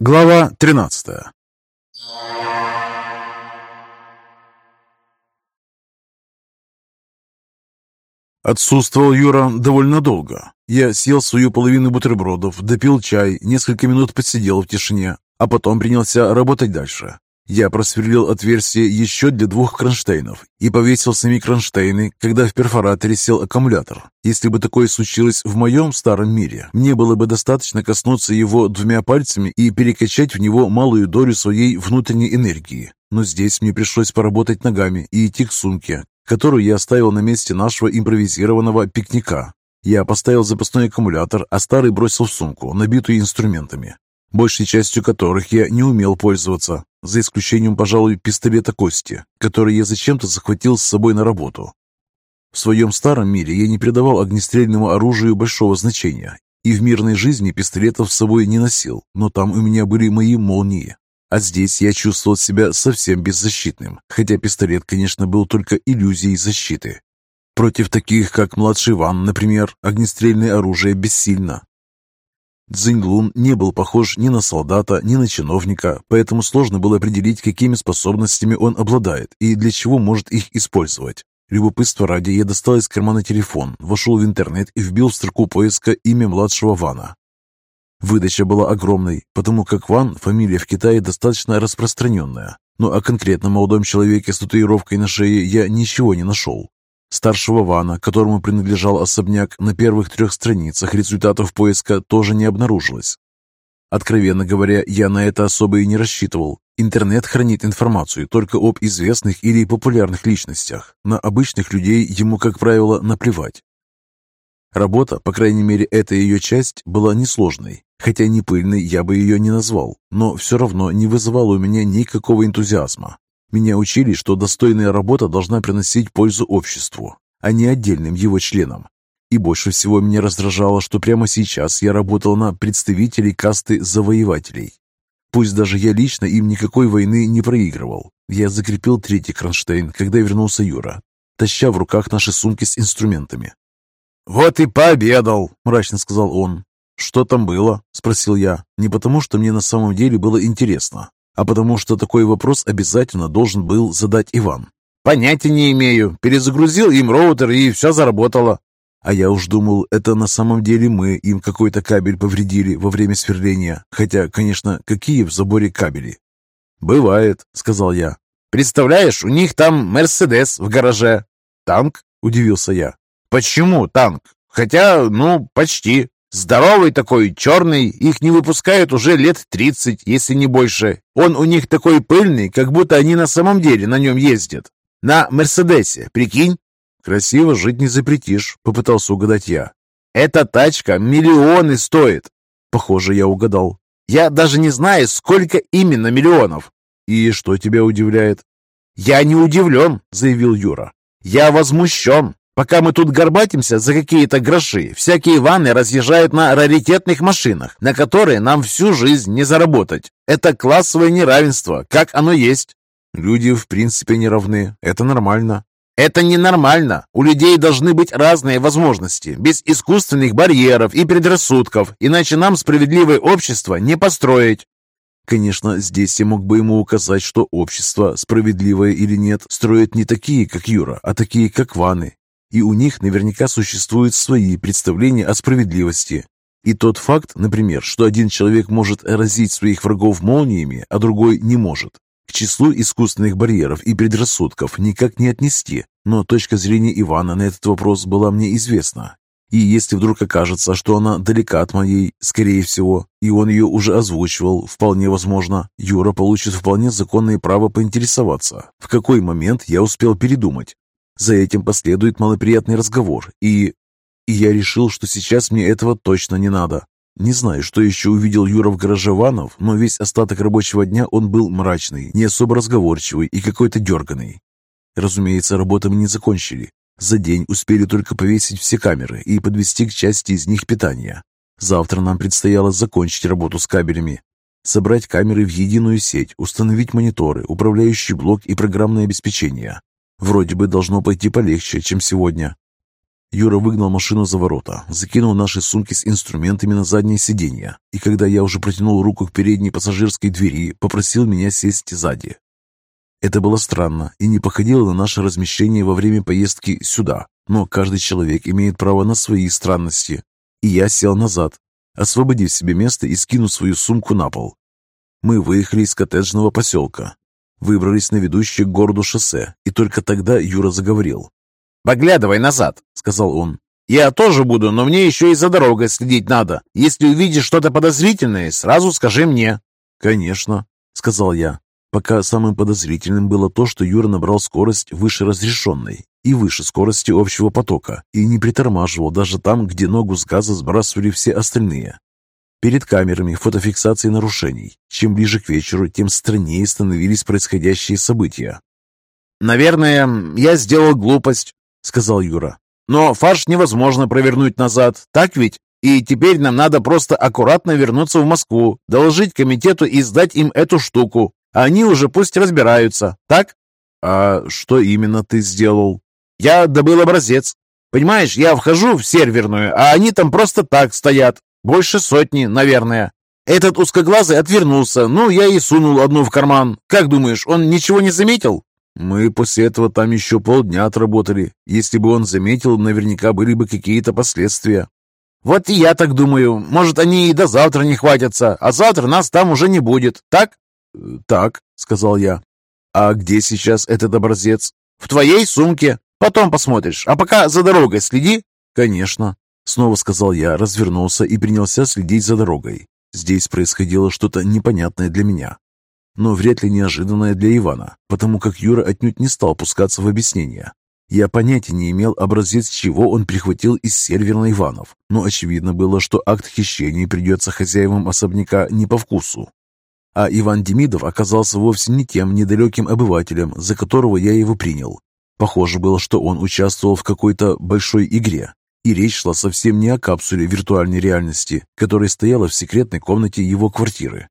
Глава 13 Отсутствовал Юра довольно долго. Я съел свою половину бутербродов, допил чай, несколько минут посидел в тишине, а потом принялся работать дальше. Я просверлил отверстие еще для двух кронштейнов и повесил сами кронштейны, когда в перфораторе сел аккумулятор. Если бы такое случилось в моем старом мире, мне было бы достаточно коснуться его двумя пальцами и перекачать в него малую долю своей внутренней энергии. Но здесь мне пришлось поработать ногами и идти к сумке, которую я оставил на месте нашего импровизированного пикника. Я поставил запасной аккумулятор, а старый бросил в сумку, набитую инструментами большей частью которых я не умел пользоваться, за исключением, пожалуй, пистолета Кости, который я зачем-то захватил с собой на работу. В своем старом мире я не придавал огнестрельному оружию большого значения и в мирной жизни пистолетов с собой не носил, но там у меня были мои молнии. А здесь я чувствовал себя совсем беззащитным, хотя пистолет, конечно, был только иллюзией защиты. Против таких, как младший Ван, например, огнестрельное оружие бессильно. Цзиньлун не был похож ни на солдата, ни на чиновника, поэтому сложно было определить, какими способностями он обладает и для чего может их использовать. Любопытство ради я достал из кармана телефон, вошел в интернет и вбил в строку поиска имя младшего Вана. Выдача была огромной, потому как Ван – фамилия в Китае достаточно распространенная. Но о конкретном молодом человеке с татуировкой на шее я ничего не нашел. Старшего Вана, которому принадлежал особняк, на первых трех страницах результатов поиска тоже не обнаружилось. Откровенно говоря, я на это особо и не рассчитывал. Интернет хранит информацию только об известных или популярных личностях. На обычных людей ему, как правило, наплевать. Работа, по крайней мере, эта ее часть, была несложной. Хотя не пыльной я бы ее не назвал, но все равно не вызывала у меня никакого энтузиазма. Меня учили, что достойная работа должна приносить пользу обществу, а не отдельным его членам. И больше всего меня раздражало, что прямо сейчас я работал на представителей касты завоевателей. Пусть даже я лично им никакой войны не проигрывал. Я закрепил третий кронштейн, когда вернулся Юра, таща в руках наши сумки с инструментами. «Вот и пообедал», — мрачно сказал он. «Что там было?» — спросил я. Не потому, что мне на самом деле было интересно, а потому что такой вопрос обязательно должен был задать Иван. «Понятия не имею. Перезагрузил им роутер, и все заработало». А я уж думал, это на самом деле мы им какой-то кабель повредили во время сверления. Хотя, конечно, какие в заборе кабели? «Бывает», — сказал я. «Представляешь, у них там Мерседес в гараже». «Танк?» — удивился я. «Почему танк? Хотя, ну, почти. Здоровый такой, черный, их не выпускают уже лет тридцать, если не больше. Он у них такой пыльный, как будто они на самом деле на нем ездят. На Мерседесе, прикинь? Красиво жить не запретишь, попытался угадать я. Эта тачка миллионы стоит. Похоже, я угадал. Я даже не знаю, сколько именно миллионов. И что тебя удивляет? Я не удивлен, заявил Юра. Я возмущен. Пока мы тут горбатимся за какие-то гроши, всякие ванны разъезжают на раритетных машинах, на которые нам всю жизнь не заработать. Это классовое неравенство, как оно есть. Люди в принципе не равны, это нормально. Это ненормально. У людей должны быть разные возможности, без искусственных барьеров и предрассудков, иначе нам справедливое общество не построить. Конечно, здесь я мог бы ему указать, что общество, справедливое или нет, строят не такие, как Юра, а такие, как Ваны, и у них наверняка существуют свои представления о справедливости. И тот факт, например, что один человек может разить своих врагов молниями, а другой не может, к числу искусственных барьеров и предрассудков никак не отнести, но точка зрения Ивана на этот вопрос была мне известна. И если вдруг окажется, что она далека от моей, скорее всего, и он ее уже озвучивал, вполне возможно, Юра получит вполне законное право поинтересоваться, в какой момент я успел передумать, за этим последует малоприятный разговор, и... И я решил, что сейчас мне этого точно не надо. Не знаю, что еще увидел Юра в гараже Ванов, но весь остаток рабочего дня он был мрачный, не особо разговорчивый и какой-то дерганый. Разумеется, работу мы не закончили. За день успели только повесить все камеры и подвести к части из них питания. Завтра нам предстояло закончить работу с кабелями, собрать камеры в единую сеть, установить мониторы, управляющий блок и программное обеспечение. Вроде бы должно пойти полегче, чем сегодня. Юра выгнал машину за ворота, закинул наши сумки с инструментами на заднее сиденье, и когда я уже протянул руку к передней пассажирской двери, попросил меня сесть сзади. Это было странно и не походило на наше размещение во время поездки сюда, но каждый человек имеет право на свои странности. И я сел назад, освободив себе место и скинув свою сумку на пол. Мы выехали из коттеджного поселка, выбрались на ведущее к городу шоссе, и только тогда Юра заговорил. «Поглядывай назад», — сказал он. «Я тоже буду, но мне еще и за дорогой следить надо. Если увидишь что-то подозрительное, сразу скажи мне». «Конечно», — сказал я. Пока самым подозрительным было то, что Юра набрал скорость выше разрешенной и выше скорости общего потока и не притормаживал даже там, где ногу с газа сбрасывали все остальные. Перед камерами фотофиксации нарушений, чем ближе к вечеру, тем страннее становились происходящие события. «Наверное, я сделал глупость», сказал Юра. «Но фарш невозможно провернуть назад, так ведь? И теперь нам надо просто аккуратно вернуться в Москву, доложить комитету и сдать им эту штуку. Они уже пусть разбираются, так?» «А что именно ты сделал?» «Я добыл образец. Понимаешь, я вхожу в серверную, а они там просто так стоят. Больше сотни, наверное. Этот узкоглазый отвернулся, ну, я и сунул одну в карман. Как думаешь, он ничего не заметил?» Мы после этого там еще полдня отработали. Если бы он заметил, наверняка были бы какие-то последствия. Вот и я так думаю. Может, они и до завтра не хватятся, а завтра нас там уже не будет, так? Так, сказал я. А где сейчас этот образец? В твоей сумке. Потом посмотришь. А пока за дорогой следи. Конечно. Снова сказал я, развернулся и принялся следить за дорогой. Здесь происходило что-то непонятное для меня но вряд ли неожиданное для Ивана, потому как Юра отнюдь не стал пускаться в объяснения. Я понятия не имел образец, чего он прихватил из серверной Иванов, но очевидно было, что акт хищения придется хозяевам особняка не по вкусу. А Иван Демидов оказался вовсе не тем недалеким обывателем, за которого я его принял. Похоже было, что он участвовал в какой-то большой игре, и речь шла совсем не о капсуле виртуальной реальности, которая стояла в секретной комнате его квартиры,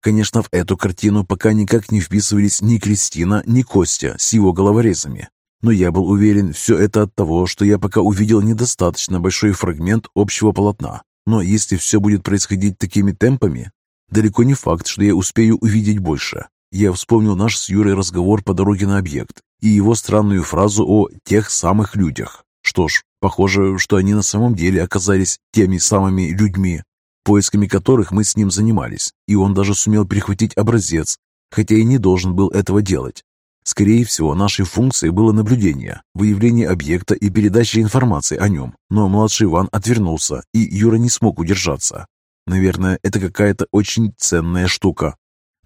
Конечно, в эту картину пока никак не вписывались ни Кристина, ни Костя с его головорезами. Но я был уверен, все это от того, что я пока увидел недостаточно большой фрагмент общего полотна. Но если все будет происходить такими темпами, далеко не факт, что я успею увидеть больше. Я вспомнил наш с Юрой разговор по дороге на объект и его странную фразу о «тех самых людях». Что ж, похоже, что они на самом деле оказались теми самыми людьми, поисками которых мы с ним занимались, и он даже сумел перехватить образец, хотя и не должен был этого делать. Скорее всего, нашей функцией было наблюдение, выявление объекта и передача информации о нем, но младший Иван отвернулся, и Юра не смог удержаться. Наверное, это какая-то очень ценная штука.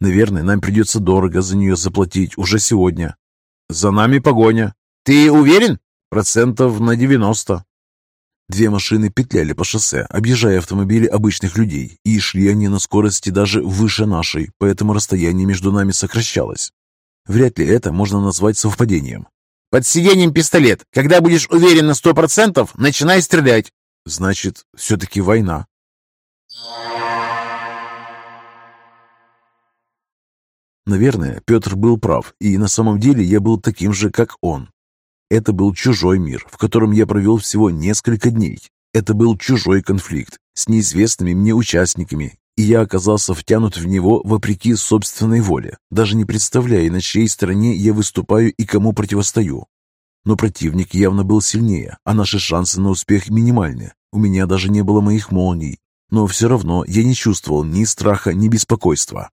Наверное, нам придется дорого за нее заплатить уже сегодня. За нами погоня. Ты уверен? Процентов на девяносто. Две машины петляли по шоссе, объезжая автомобили обычных людей, и шли они на скорости даже выше нашей, поэтому расстояние между нами сокращалось. Вряд ли это можно назвать совпадением. «Под сиденьем пистолет. Когда будешь уверен на сто процентов, начинай стрелять». «Значит, все-таки война». Наверное, Петр был прав, и на самом деле я был таким же, как он. Это был чужой мир, в котором я провел всего несколько дней. Это был чужой конфликт с неизвестными мне участниками, и я оказался втянут в него вопреки собственной воле, даже не представляя, на чьей стороне я выступаю и кому противостою. Но противник явно был сильнее, а наши шансы на успех минимальны. У меня даже не было моих молний, но все равно я не чувствовал ни страха, ни беспокойства.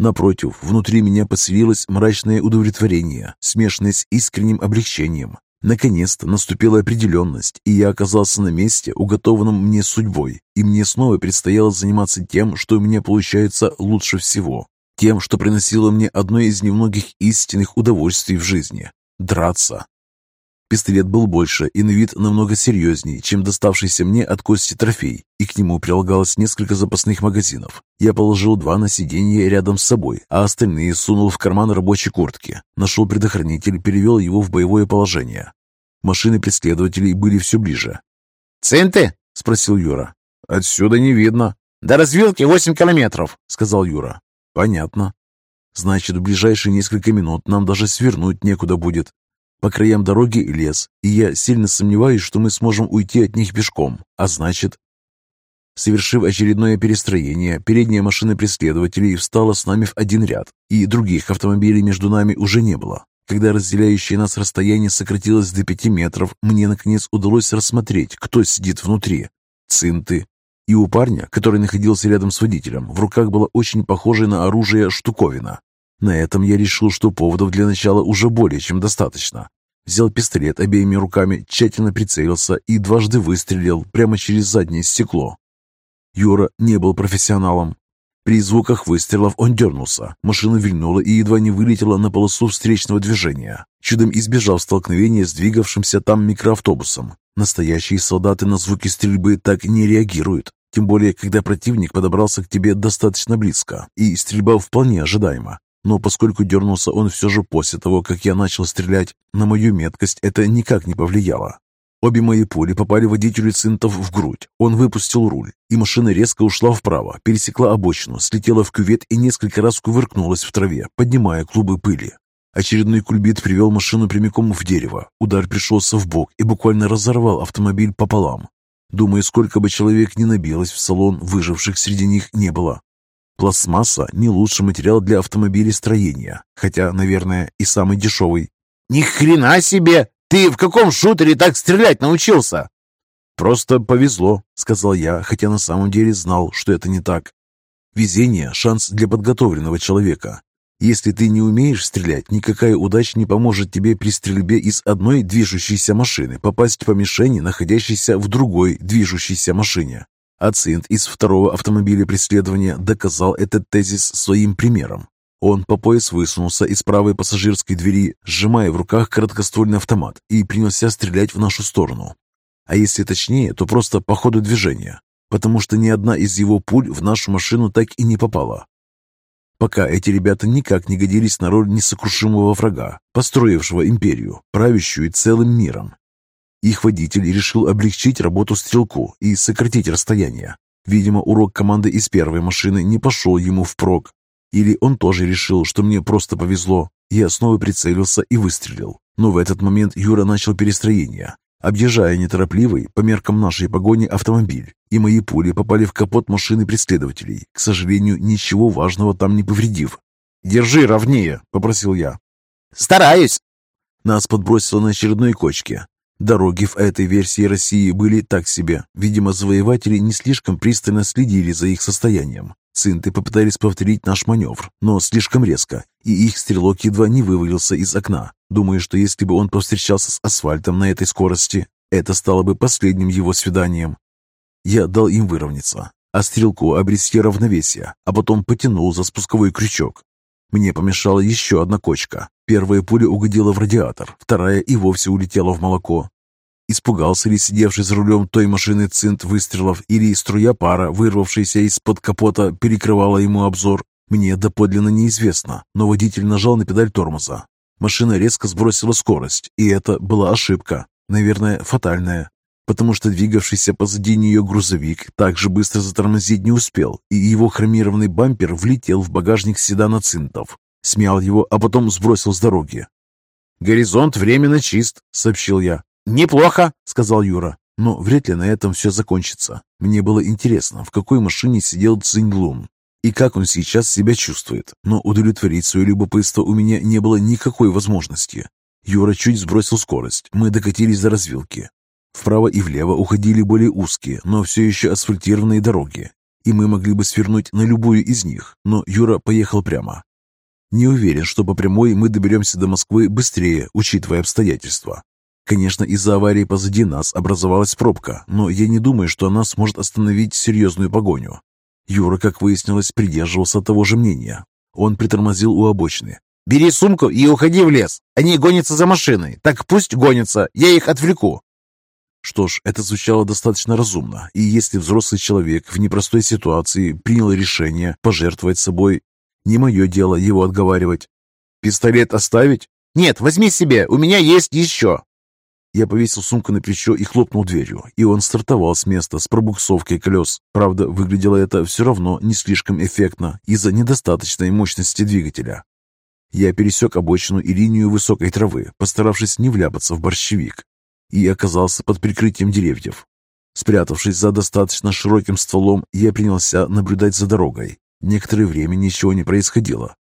Напротив, внутри меня поселилось мрачное удовлетворение, смешанное с искренним облегчением. Наконец-то наступила определенность, и я оказался на месте, уготованном мне судьбой, и мне снова предстояло заниматься тем, что у меня получается лучше всего, тем, что приносило мне одно из немногих истинных удовольствий в жизни – драться. Пистолет был больше и на вид намного серьезнее, чем доставшийся мне от кости трофей, и к нему прилагалось несколько запасных магазинов. Я положил два на сиденье рядом с собой, а остальные сунул в карман рабочей куртки. Нашел предохранитель, перевел его в боевое положение. Машины преследователей были все ближе. «Центы?» — спросил Юра. «Отсюда не видно». «До развилки восемь километров», — сказал Юра. «Понятно. Значит, в ближайшие несколько минут нам даже свернуть некуда будет. По краям дороги лес, и я сильно сомневаюсь, что мы сможем уйти от них пешком. А значит... Совершив очередное перестроение, передняя машина преследователей встала с нами в один ряд, и других автомобилей между нами уже не было. Когда разделяющее нас расстояние сократилось до пяти метров, мне, наконец, удалось рассмотреть, кто сидит внутри. Цинты. И у парня, который находился рядом с водителем, в руках была очень похожая на оружие штуковина. На этом я решил, что поводов для начала уже более чем достаточно. Взял пистолет обеими руками, тщательно прицелился и дважды выстрелил прямо через заднее стекло. Юра не был профессионалом, при звуках выстрелов он дернулся. Машина вильнула и едва не вылетела на полосу встречного движения. Чудом избежав столкновения с двигавшимся там микроавтобусом. Настоящие солдаты на звуки стрельбы так не реагируют. Тем более, когда противник подобрался к тебе достаточно близко, и стрельба вполне ожидаема. Но поскольку дернулся он все же после того, как я начал стрелять, на мою меткость это никак не повлияло. Обе мои пули попали водителю Цинтов в грудь. Он выпустил руль, и машина резко ушла вправо, пересекла обочину, слетела в кювет и несколько раз кувыркнулась в траве, поднимая клубы пыли. Очередной кульбит привел машину прямиком в дерево. Удар пришелся в бок и буквально разорвал автомобиль пополам. Думаю, сколько бы человек ни набилось в салон, выживших среди них не было. Пластмасса – не лучший материал для автомобилестроения, хотя, наверное, и самый дешевый. «Ни хрена себе!» Ты в каком шутере так стрелять научился?» «Просто повезло», — сказал я, хотя на самом деле знал, что это не так. Везение – шанс для подготовленного человека. Если ты не умеешь стрелять, никакая удача не поможет тебе при стрельбе из одной движущейся машины попасть по мишени, находящейся в другой движущейся машине. Ацинт из второго автомобиля преследования доказал этот тезис своим примером. Он по пояс высунулся из правой пассажирской двери, сжимая в руках короткоствольный автомат, и принялся стрелять в нашу сторону. А если точнее, то просто по ходу движения, потому что ни одна из его пуль в нашу машину так и не попала. Пока эти ребята никак не годились на роль несокрушимого врага, построившего империю, правящую целым миром. Их водитель решил облегчить работу стрелку и сократить расстояние. Видимо, урок команды из первой машины не пошел ему впрок, или он тоже решил, что мне просто повезло. Я снова прицелился и выстрелил. Но в этот момент Юра начал перестроение, объезжая неторопливый, по меркам нашей погони, автомобиль, и мои пули попали в капот машины преследователей, к сожалению, ничего важного там не повредив. «Держи ровнее», — попросил я. «Стараюсь!» Нас подбросило на очередной кочке. Дороги в этой версии России были так себе. Видимо, завоеватели не слишком пристально следили за их состоянием. Цинты попытались повторить наш маневр, но слишком резко, и их стрелок едва не вывалился из окна. Думаю, что если бы он повстречался с асфальтом на этой скорости, это стало бы последним его свиданием. Я дал им выровняться, а стрелку обрести равновесие, а потом потянул за спусковой крючок. Мне помешала еще одна кочка. Первая пуля угодила в радиатор, вторая и вовсе улетела в молоко. Испугался ли сидевший за рулем той машины цинт выстрелов или струя пара, вырвавшаяся из-под капота, перекрывала ему обзор? Мне доподлинно неизвестно, но водитель нажал на педаль тормоза. Машина резко сбросила скорость, и это была ошибка, наверное, фатальная, потому что двигавшийся позади нее грузовик так же быстро затормозить не успел, и его хромированный бампер влетел в багажник седана цинтов, смял его, а потом сбросил с дороги. «Горизонт временно чист», — сообщил я. «Неплохо», — сказал Юра. Но вряд ли на этом все закончится. Мне было интересно, в какой машине сидел Цинь и как он сейчас себя чувствует. Но удовлетворить свое любопытство у меня не было никакой возможности. Юра чуть сбросил скорость. Мы докатились до развилки. Вправо и влево уходили более узкие, но все еще асфальтированные дороги. И мы могли бы свернуть на любую из них, но Юра поехал прямо. Не уверен, что по прямой мы доберемся до Москвы быстрее, учитывая обстоятельства. Конечно, из-за аварии позади нас образовалась пробка, но я не думаю, что она сможет остановить серьезную погоню. Юра, как выяснилось, придерживался того же мнения. Он притормозил у обочины. «Бери сумку и уходи в лес. Они гонятся за машиной. Так пусть гонятся, я их отвлеку». Что ж, это звучало достаточно разумно, и если взрослый человек в непростой ситуации принял решение пожертвовать собой, не мое дело его отговаривать. «Пистолет оставить?» «Нет, возьми себе, у меня есть еще». Я повесил сумку на плечо и хлопнул дверью, и он стартовал с места с пробуксовкой колес. Правда, выглядело это все равно не слишком эффектно из-за недостаточной мощности двигателя. Я пересек обочину и линию высокой травы, постаравшись не вляпаться в борщевик, и оказался под прикрытием деревьев. Спрятавшись за достаточно широким стволом, я принялся наблюдать за дорогой. Некоторое время ничего не происходило.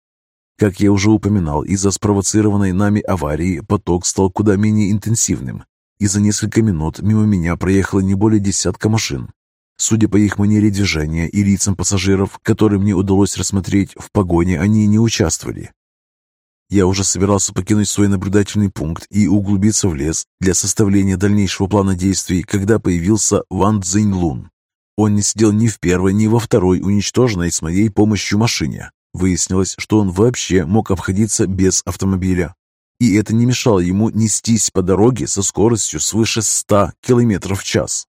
Как я уже упоминал, из-за спровоцированной нами аварии поток стал куда менее интенсивным, и за несколько минут мимо меня проехало не более десятка машин. Судя по их манере движения и лицам пассажиров, которые мне удалось рассмотреть, в погоне они не участвовали. Я уже собирался покинуть свой наблюдательный пункт и углубиться в лес для составления дальнейшего плана действий, когда появился Ван Цзиньлун. Он не сидел ни в первой, ни во второй уничтоженной с моей помощью машине. Выяснилось, что он вообще мог обходиться без автомобиля. И это не мешало ему нестись по дороге со скоростью свыше 100 км в час.